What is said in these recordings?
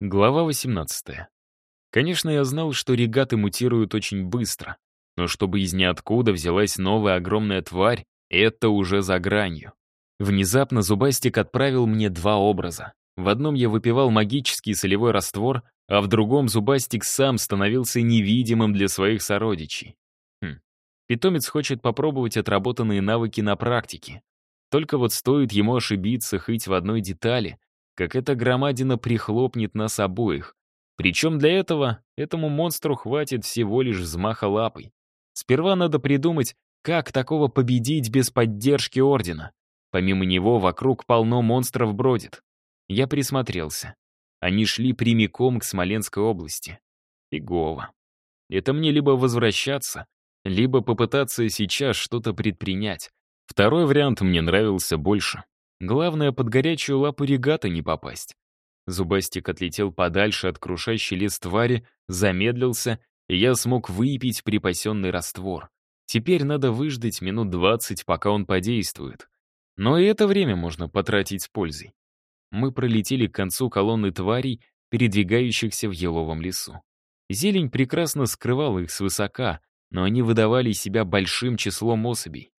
Глава 18. Конечно, я знал, что регаты мутируют очень быстро, но чтобы из ниоткуда взялась новая огромная тварь, это уже за гранью. Внезапно Зубастик отправил мне два образа. В одном я выпивал магический солевой раствор, а в другом Зубастик сам становился невидимым для своих сородичей. Хм. Питомец хочет попробовать отработанные навыки на практике. Только вот стоит ему ошибиться хоть в одной детали, как эта громадина прихлопнет нас обоих. Причем для этого этому монстру хватит всего лишь взмаха лапой. Сперва надо придумать, как такого победить без поддержки Ордена. Помимо него вокруг полно монстров бродит. Я присмотрелся. Они шли прямиком к Смоленской области. Фигово. Это мне либо возвращаться, либо попытаться сейчас что-то предпринять. Второй вариант мне нравился больше. Главное, под горячую лапу регата не попасть. Зубастик отлетел подальше от крушащей лес твари, замедлился, и я смог выпить припасенный раствор. Теперь надо выждать минут двадцать, пока он подействует. Но и это время можно потратить с пользой. Мы пролетели к концу колонны тварей, передвигающихся в еловом лесу. Зелень прекрасно скрывала их свысока, но они выдавали себя большим числом особей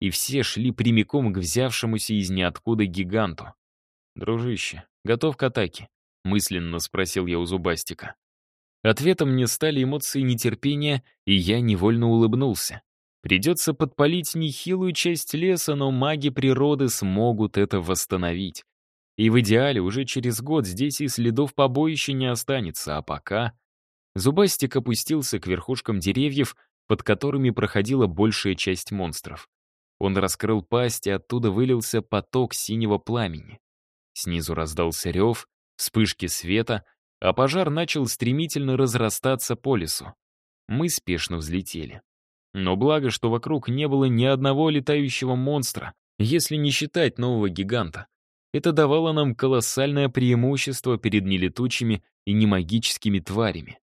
и все шли прямиком к взявшемуся из ниоткуда гиганту. «Дружище, готов к атаке?» — мысленно спросил я у Зубастика. Ответом мне стали эмоции нетерпения, и я невольно улыбнулся. Придется подпалить нехилую часть леса, но маги природы смогут это восстановить. И в идеале уже через год здесь и следов побоища не останется, а пока... Зубастик опустился к верхушкам деревьев, под которыми проходила большая часть монстров. Он раскрыл пасть, и оттуда вылился поток синего пламени. Снизу раздался рев, вспышки света, а пожар начал стремительно разрастаться по лесу. Мы спешно взлетели. Но благо, что вокруг не было ни одного летающего монстра, если не считать нового гиганта. Это давало нам колоссальное преимущество перед нелетучими и немагическими тварями.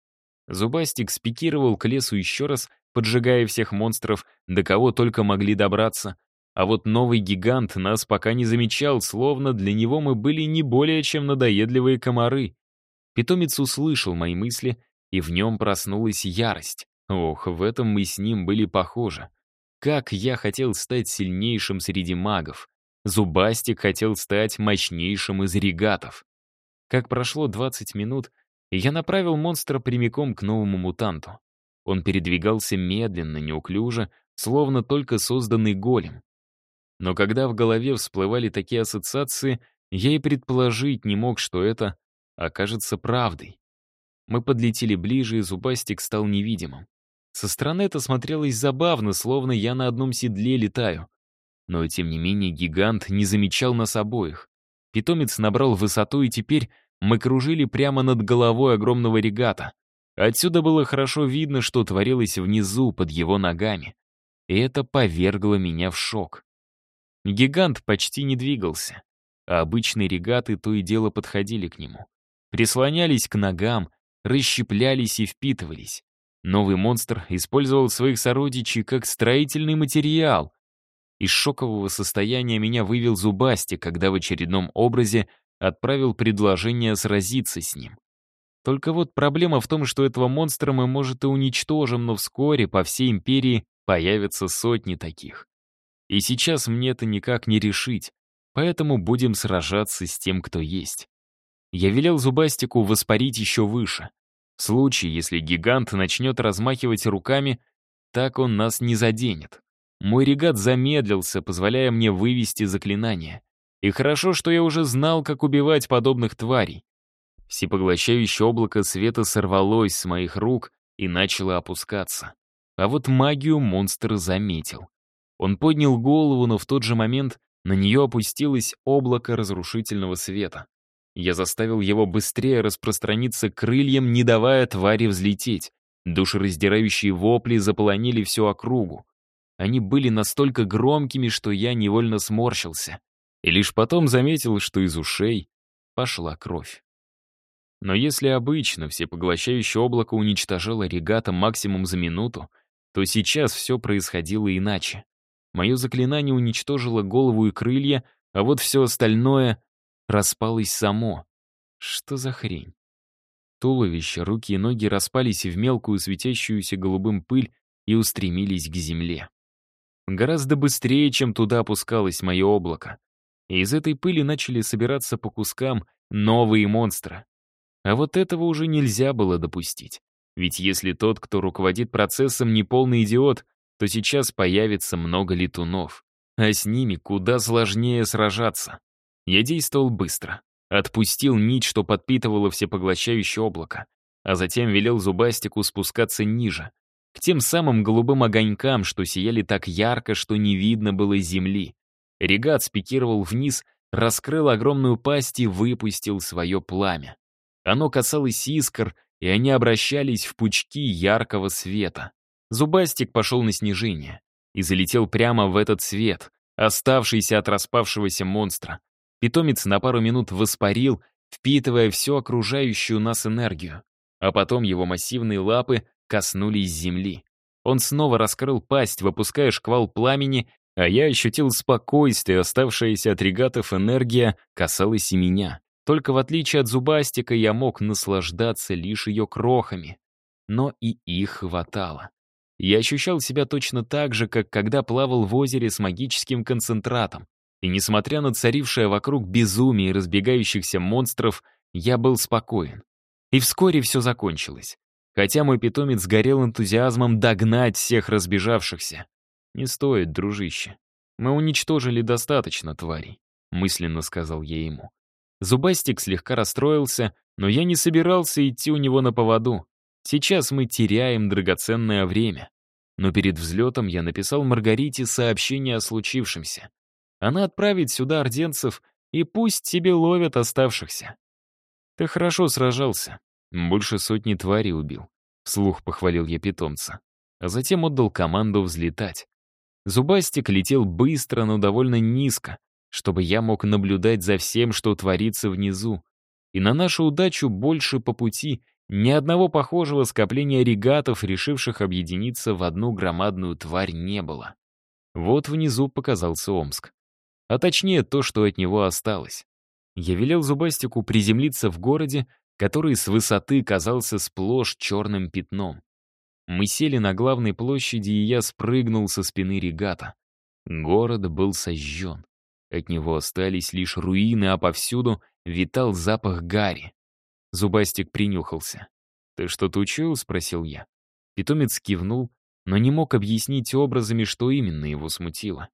Зубастик спикировал к лесу еще раз поджигая всех монстров, до кого только могли добраться. А вот новый гигант нас пока не замечал, словно для него мы были не более чем надоедливые комары. Питомец услышал мои мысли, и в нем проснулась ярость. Ох, в этом мы с ним были похожи. Как я хотел стать сильнейшим среди магов. Зубастик хотел стать мощнейшим из регатов. Как прошло 20 минут, я направил монстра прямиком к новому мутанту. Он передвигался медленно, неуклюже, словно только созданный голем. Но когда в голове всплывали такие ассоциации, я и предположить не мог, что это окажется правдой. Мы подлетели ближе, и зубастик стал невидимым. Со стороны это смотрелось забавно, словно я на одном седле летаю. Но, тем не менее, гигант не замечал нас обоих. Питомец набрал высоту, и теперь мы кружили прямо над головой огромного регата. Отсюда было хорошо видно, что творилось внизу, под его ногами. И это повергло меня в шок. Гигант почти не двигался, а обычные регаты то и дело подходили к нему. Прислонялись к ногам, расщеплялись и впитывались. Новый монстр использовал своих сородичей как строительный материал. Из шокового состояния меня вывел Зубасти, когда в очередном образе отправил предложение сразиться с ним. Только вот проблема в том, что этого монстра мы, может, и уничтожим, но вскоре по всей империи появятся сотни таких. И сейчас мне это никак не решить, поэтому будем сражаться с тем, кто есть. Я велел Зубастику воспарить еще выше. В случае, если гигант начнет размахивать руками, так он нас не заденет. Мой регат замедлился, позволяя мне вывести заклинание. И хорошо, что я уже знал, как убивать подобных тварей. Всепоглощающее облако света сорвалось с моих рук и начало опускаться. А вот магию монстр заметил. Он поднял голову, но в тот же момент на нее опустилось облако разрушительного света. Я заставил его быстрее распространиться крыльям, не давая твари взлететь. Душераздирающие вопли заполонили всю округу. Они были настолько громкими, что я невольно сморщился. И лишь потом заметил, что из ушей пошла кровь. Но если обычно всепоглощающее облако уничтожило регата максимум за минуту, то сейчас все происходило иначе. Мое заклинание уничтожило голову и крылья, а вот все остальное распалось само. Что за хрень? Туловище, руки и ноги распались в мелкую светящуюся голубым пыль и устремились к земле. Гораздо быстрее, чем туда опускалось мое облако. И из этой пыли начали собираться по кускам новые монстры. А вот этого уже нельзя было допустить. Ведь если тот, кто руководит процессом, не полный идиот, то сейчас появится много летунов. А с ними куда сложнее сражаться. Я действовал быстро. Отпустил нить, что подпитывало всепоглощающее облако, а затем велел Зубастику спускаться ниже, к тем самым голубым огонькам, что сияли так ярко, что не видно было земли. Регат спикировал вниз, раскрыл огромную пасть и выпустил свое пламя. Оно касалось искр, и они обращались в пучки яркого света. Зубастик пошел на снижение и залетел прямо в этот свет, оставшийся от распавшегося монстра. Питомец на пару минут воспарил, впитывая всю окружающую нас энергию. А потом его массивные лапы коснулись земли. Он снова раскрыл пасть, выпуская шквал пламени, а я ощутил спокойствие, оставшаяся от регатов энергия касалась и меня. Только в отличие от зубастика я мог наслаждаться лишь ее крохами. Но и их хватало. Я ощущал себя точно так же, как когда плавал в озере с магическим концентратом. И несмотря на царившее вокруг безумие и разбегающихся монстров, я был спокоен. И вскоре все закончилось. Хотя мой питомец горел энтузиазмом догнать всех разбежавшихся. «Не стоит, дружище. Мы уничтожили достаточно тварей», — мысленно сказал я ему. Зубастик слегка расстроился, но я не собирался идти у него на поводу. Сейчас мы теряем драгоценное время. Но перед взлетом я написал Маргарите сообщение о случившемся. Она отправит сюда орденцев, и пусть тебе ловят оставшихся. Ты хорошо сражался. Больше сотни тварей убил. Вслух похвалил я питомца. А затем отдал команду взлетать. Зубастик летел быстро, но довольно низко, чтобы я мог наблюдать за всем, что творится внизу. И на нашу удачу больше по пути ни одного похожего скопления регатов, решивших объединиться в одну громадную тварь, не было. Вот внизу показался Омск а точнее то, что от него осталось. Я велел Зубастику приземлиться в городе, который с высоты казался сплошь черным пятном. Мы сели на главной площади, и я спрыгнул со спины регата. Город был сожжен. От него остались лишь руины, а повсюду витал запах гари. Зубастик принюхался. «Ты что-то учуял?» — спросил я. Питомец кивнул, но не мог объяснить образами, что именно его смутило.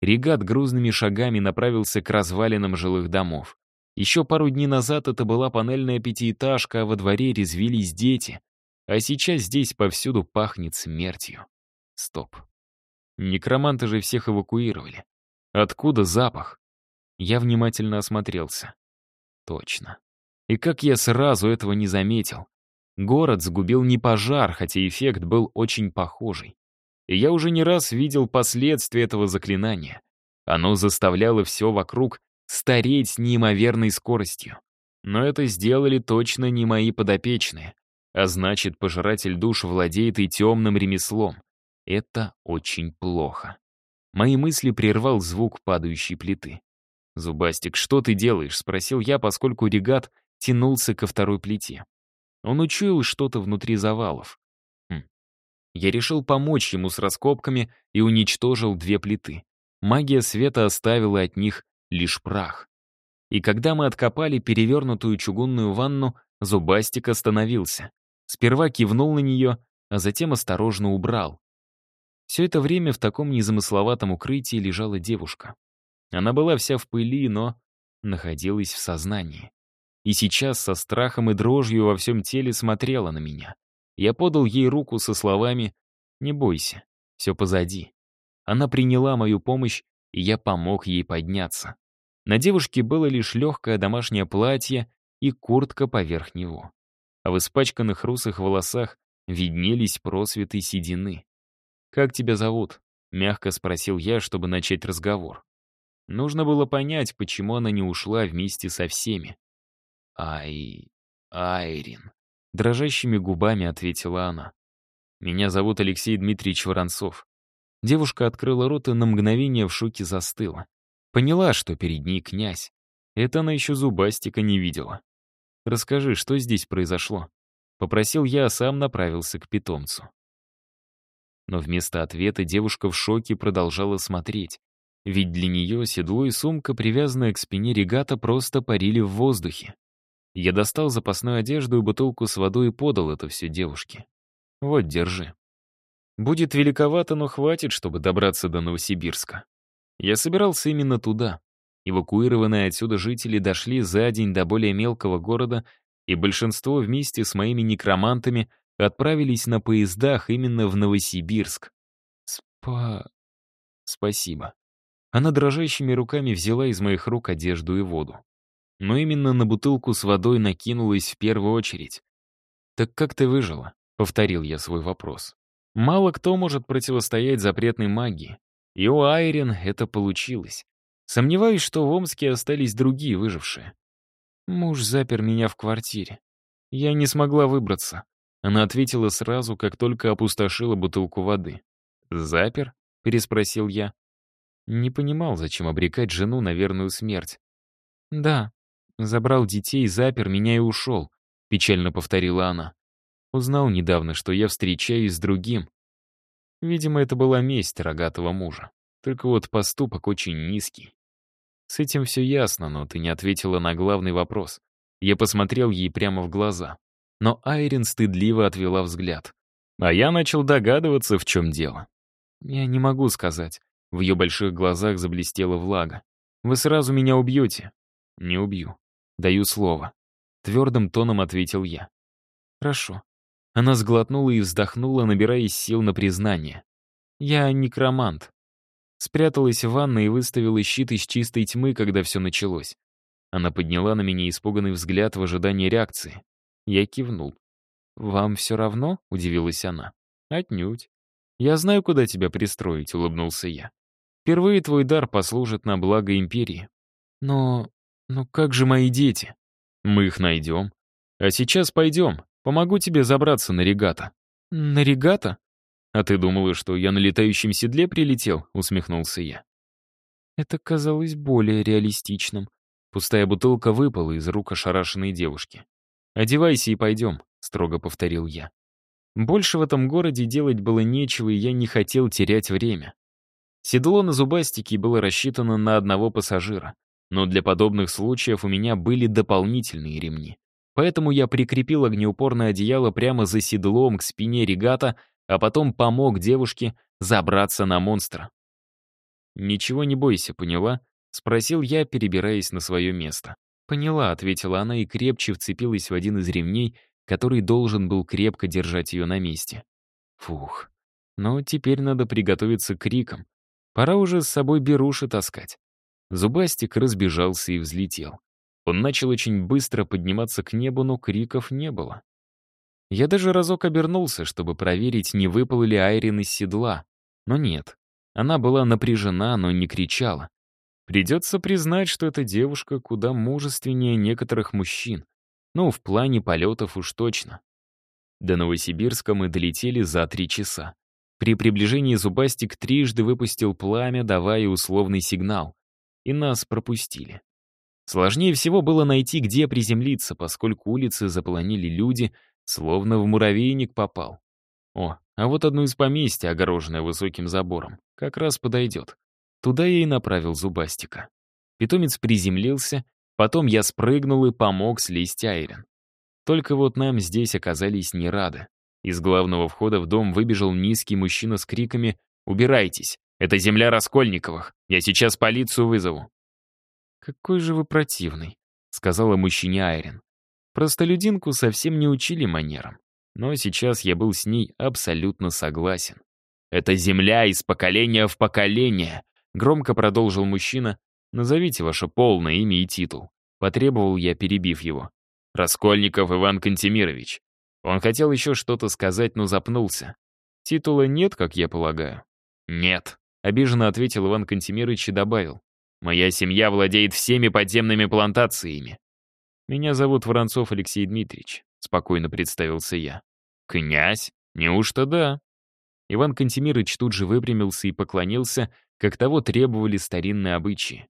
Регат грузными шагами направился к развалинам жилых домов. Еще пару дней назад это была панельная пятиэтажка, а во дворе резвились дети. А сейчас здесь повсюду пахнет смертью. Стоп. Некроманты же всех эвакуировали. Откуда запах? Я внимательно осмотрелся. Точно. И как я сразу этого не заметил. Город сгубил не пожар, хотя эффект был очень похожий. И я уже не раз видел последствия этого заклинания. Оно заставляло все вокруг стареть с неимоверной скоростью. Но это сделали точно не мои подопечные. А значит, пожиратель душ владеет и темным ремеслом. Это очень плохо. Мои мысли прервал звук падающей плиты. «Зубастик, что ты делаешь?» — спросил я, поскольку регат тянулся ко второй плите. Он учуял что-то внутри завалов. Я решил помочь ему с раскопками и уничтожил две плиты. Магия света оставила от них лишь прах. И когда мы откопали перевернутую чугунную ванну, Зубастик остановился. Сперва кивнул на нее, а затем осторожно убрал. Все это время в таком незамысловатом укрытии лежала девушка. Она была вся в пыли, но находилась в сознании. И сейчас со страхом и дрожью во всем теле смотрела на меня. Я подал ей руку со словами «Не бойся, все позади». Она приняла мою помощь, и я помог ей подняться. На девушке было лишь легкое домашнее платье и куртка поверх него. А в испачканных русых волосах виднелись просветы седины. «Как тебя зовут?» — мягко спросил я, чтобы начать разговор. Нужно было понять, почему она не ушла вместе со всеми. «Ай... Айрин», Дрожащими губами ответила она. «Меня зовут Алексей Дмитриевич Воронцов». Девушка открыла рот и на мгновение в шоке застыла. Поняла, что перед ней князь. Это она еще зубастика не видела. Расскажи, что здесь произошло?» Попросил я, а сам направился к питомцу. Но вместо ответа девушка в шоке продолжала смотреть. Ведь для нее седло и сумка, привязанная к спине регата, просто парили в воздухе. Я достал запасную одежду и бутылку с водой и подал это все девушке. «Вот, держи. Будет великовато, но хватит, чтобы добраться до Новосибирска. Я собирался именно туда. Эвакуированные отсюда жители дошли за день до более мелкого города, и большинство вместе с моими некромантами отправились на поездах именно в Новосибирск. Спа... Спасибо. Она дрожащими руками взяла из моих рук одежду и воду. Но именно на бутылку с водой накинулась в первую очередь. «Так как ты выжила?» — повторил я свой вопрос. Мало кто может противостоять запретной магии. И у Айрин это получилось. Сомневаюсь, что в Омске остались другие выжившие. Муж запер меня в квартире. Я не смогла выбраться. Она ответила сразу, как только опустошила бутылку воды. «Запер?» — переспросил я. Не понимал, зачем обрекать жену на верную смерть. «Да, забрал детей, запер меня и ушел», — печально повторила она. Узнал недавно, что я встречаюсь с другим. Видимо, это была месть рогатого мужа. Только вот поступок очень низкий. С этим все ясно, но ты не ответила на главный вопрос. Я посмотрел ей прямо в глаза. Но Айрин стыдливо отвела взгляд. А я начал догадываться, в чем дело. Я не могу сказать. В ее больших глазах заблестела влага. Вы сразу меня убьете. Не убью. Даю слово. Твердым тоном ответил я. Хорошо. Она сглотнула и вздохнула, набираясь сил на признание. «Я некромант». Спряталась в ванной и выставила щит из чистой тьмы, когда все началось. Она подняла на меня испуганный взгляд в ожидании реакции. Я кивнул. «Вам все равно?» — удивилась она. «Отнюдь. Я знаю, куда тебя пристроить», — улыбнулся я. «Впервые твой дар послужит на благо Империи. Но... но как же мои дети? Мы их найдем. А сейчас пойдем, Помогу тебе забраться на регата». «На регата?» «А ты думала, что я на летающем седле прилетел?» — усмехнулся я. Это казалось более реалистичным. Пустая бутылка выпала из рук ошарашенной девушки. «Одевайся и пойдем», — строго повторил я. Больше в этом городе делать было нечего, и я не хотел терять время. Седло на зубастике было рассчитано на одного пассажира, но для подобных случаев у меня были дополнительные ремни. Поэтому я прикрепил огнеупорное одеяло прямо за седлом к спине регата, а потом помог девушке забраться на монстра. «Ничего не бойся, поняла?» — спросил я, перебираясь на свое место. «Поняла», — ответила она и крепче вцепилась в один из ремней, который должен был крепко держать ее на месте. Фух. Но теперь надо приготовиться к крикам. Пора уже с собой беруши таскать. Зубастик разбежался и взлетел. Он начал очень быстро подниматься к небу, но криков не было. Я даже разок обернулся, чтобы проверить, не выпал ли Айрин из седла. Но нет. Она была напряжена, но не кричала. Придется признать, что эта девушка куда мужественнее некоторых мужчин. Ну, в плане полетов уж точно. До Новосибирска мы долетели за три часа. При приближении Зубастик трижды выпустил пламя, давая условный сигнал. И нас пропустили. Сложнее всего было найти, где приземлиться, поскольку улицы заполонили люди, словно в муравейник попал. О, а вот одно из поместья, огороженное высоким забором, как раз подойдет. Туда я и направил зубастика. Питомец приземлился, потом я спрыгнул и помог слезть Айрен. Только вот нам здесь оказались не рады. Из главного входа в дом выбежал низкий мужчина с криками «Убирайтесь! Это земля Раскольниковых! Я сейчас полицию вызову!» «Какой же вы противный», — сказала мужчине Айрин. Простолюдинку совсем не учили манерам, но сейчас я был с ней абсолютно согласен. «Это земля из поколения в поколение», — громко продолжил мужчина. «Назовите ваше полное имя и титул», — потребовал я, перебив его. «Раскольников Иван Кантемирович». Он хотел еще что-то сказать, но запнулся. «Титула нет, как я полагаю?» «Нет», — обиженно ответил Иван Кантемирович и добавил. Моя семья владеет всеми подземными плантациями. Меня зовут Воронцов Алексей Дмитриевич, спокойно представился я. Князь? Неужто да? Иван Кантемирович тут же выпрямился и поклонился, как того требовали старинные обычаи.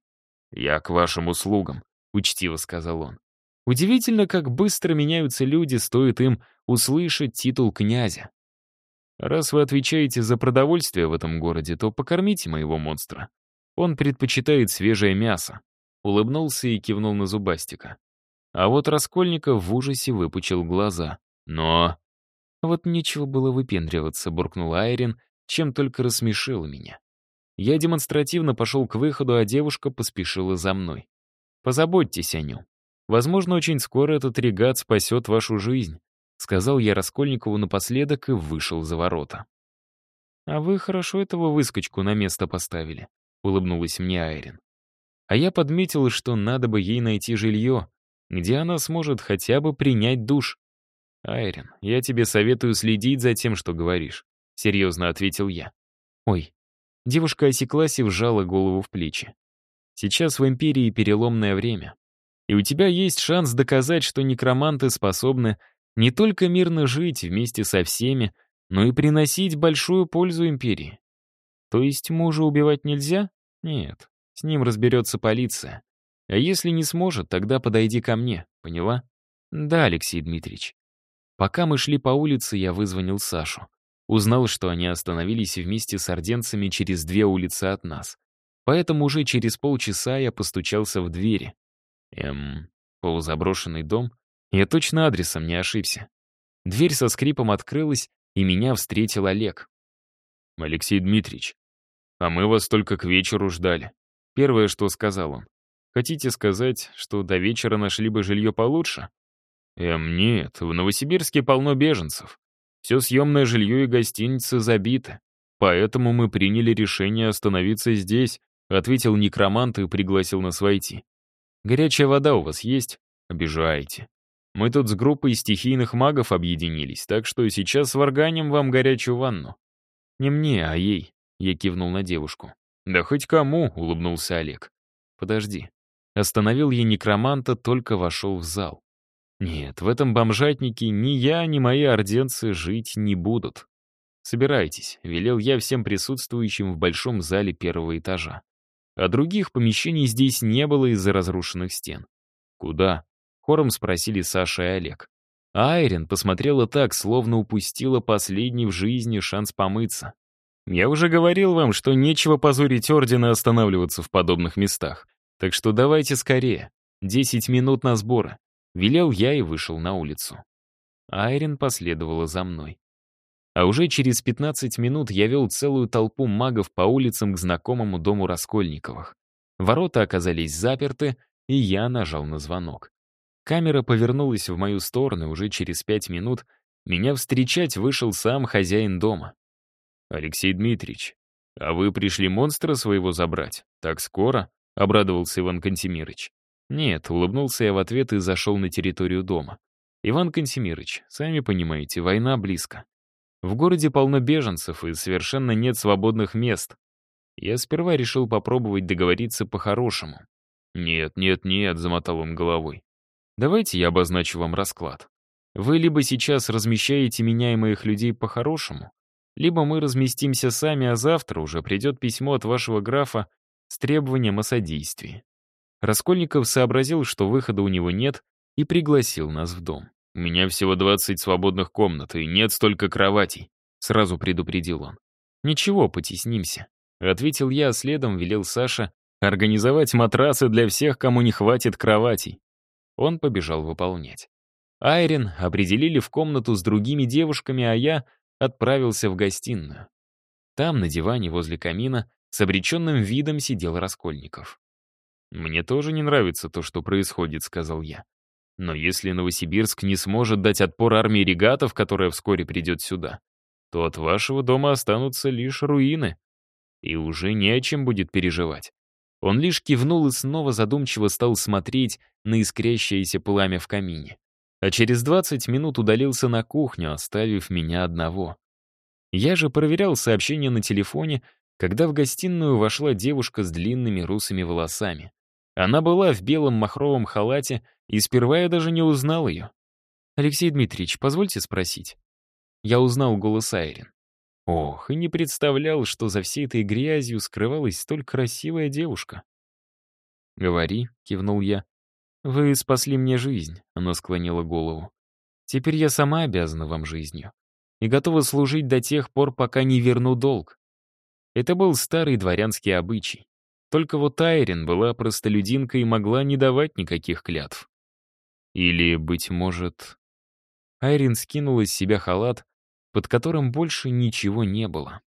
«Я к вашим услугам», — учтиво сказал он. Удивительно, как быстро меняются люди, стоит им услышать титул князя. Раз вы отвечаете за продовольствие в этом городе, то покормите моего монстра. Он предпочитает свежее мясо. Улыбнулся и кивнул на зубастика. А вот Раскольников в ужасе выпучил глаза. Но... Вот нечего было выпендриваться, буркнул Айрин, чем только рассмешила меня. Я демонстративно пошел к выходу, а девушка поспешила за мной. Позаботьтесь о нем. Возможно, очень скоро этот регат спасет вашу жизнь», — сказал я Раскольникову напоследок и вышел за ворота. «А вы хорошо этого выскочку на место поставили», — улыбнулась мне Айрин. А я подметил, что надо бы ей найти жилье, где она сможет хотя бы принять душ. «Айрин, я тебе советую следить за тем, что говоришь», — серьезно ответил я. «Ой». Девушка осеклась и вжала голову в плечи. Сейчас в Империи переломное время. И у тебя есть шанс доказать, что некроманты способны не только мирно жить вместе со всеми, но и приносить большую пользу империи. То есть мужа убивать нельзя? Нет, с ним разберется полиция. А если не сможет, тогда подойди ко мне, поняла? Да, Алексей Дмитриевич. Пока мы шли по улице, я вызвонил Сашу. Узнал, что они остановились вместе с орденцами через две улицы от нас. Поэтому уже через полчаса я постучался в двери. Эм, полузаброшенный дом? Я точно адресом не ошибся. Дверь со скрипом открылась, и меня встретил Олег. «Алексей Дмитриевич, а мы вас только к вечеру ждали». Первое, что сказал он. «Хотите сказать, что до вечера нашли бы жилье получше?» «Эм, нет, в Новосибирске полно беженцев. Все съемное жилье и гостиницы забиты. Поэтому мы приняли решение остановиться здесь», ответил некромант и пригласил нас войти. Горячая вода у вас есть? Обижаете. Мы тут с группой стихийных магов объединились, так что сейчас сварганим вам горячую ванну. Не мне, а ей. Я кивнул на девушку. Да хоть кому, улыбнулся Олег. Подожди. Остановил я некроманта, только вошел в зал. Нет, в этом бомжатнике ни я, ни мои орденцы жить не будут. Собирайтесь, велел я всем присутствующим в большом зале первого этажа а других помещений здесь не было из-за разрушенных стен. «Куда?» — хором спросили Саша и Олег. Айрин посмотрела так, словно упустила последний в жизни шанс помыться. «Я уже говорил вам, что нечего позорить Орден и останавливаться в подобных местах. Так что давайте скорее. Десять минут на сборы». Велел я и вышел на улицу. Айрин последовала за мной. А уже через 15 минут я вел целую толпу магов по улицам к знакомому дому Раскольниковых. Ворота оказались заперты, и я нажал на звонок. Камера повернулась в мою сторону, уже через пять минут меня встречать вышел сам хозяин дома. «Алексей Дмитриевич, а вы пришли монстра своего забрать? Так скоро?» — обрадовался Иван Кантемирович. «Нет», — улыбнулся я в ответ и зашел на территорию дома. «Иван Кантемирович, сами понимаете, война близко. В городе полно беженцев и совершенно нет свободных мест. Я сперва решил попробовать договориться по-хорошему. «Нет, нет, нет», — замотал он головой. «Давайте я обозначу вам расклад. Вы либо сейчас размещаете меня и моих людей по-хорошему, либо мы разместимся сами, а завтра уже придет письмо от вашего графа с требованием о содействии». Раскольников сообразил, что выхода у него нет, и пригласил нас в дом. «У меня всего 20 свободных комнат, и нет столько кроватей», — сразу предупредил он. «Ничего, потеснимся», — ответил я, а следом велел Саша организовать матрасы для всех, кому не хватит кроватей. Он побежал выполнять. Айрин определили в комнату с другими девушками, а я отправился в гостиную. Там, на диване возле камина, с обреченным видом сидел Раскольников. «Мне тоже не нравится то, что происходит», — сказал я. Но если Новосибирск не сможет дать отпор армии регатов, которая вскоре придет сюда, то от вашего дома останутся лишь руины. И уже не о чем будет переживать. Он лишь кивнул и снова задумчиво стал смотреть на искрящееся пламя в камине. А через 20 минут удалился на кухню, оставив меня одного. Я же проверял сообщения на телефоне, когда в гостиную вошла девушка с длинными русыми волосами. Она была в белом махровом халате, и сперва я даже не узнал ее. «Алексей Дмитриевич, позвольте спросить?» Я узнал голос Айрин. Ох, и не представлял, что за всей этой грязью скрывалась столь красивая девушка. «Говори», — кивнул я. «Вы спасли мне жизнь», — она склонила голову. «Теперь я сама обязана вам жизнью и готова служить до тех пор, пока не верну долг». Это был старый дворянский обычай. Только вот Айрин была простолюдинкой и могла не давать никаких клятв. Или, быть может... Айрин скинула с себя халат, под которым больше ничего не было.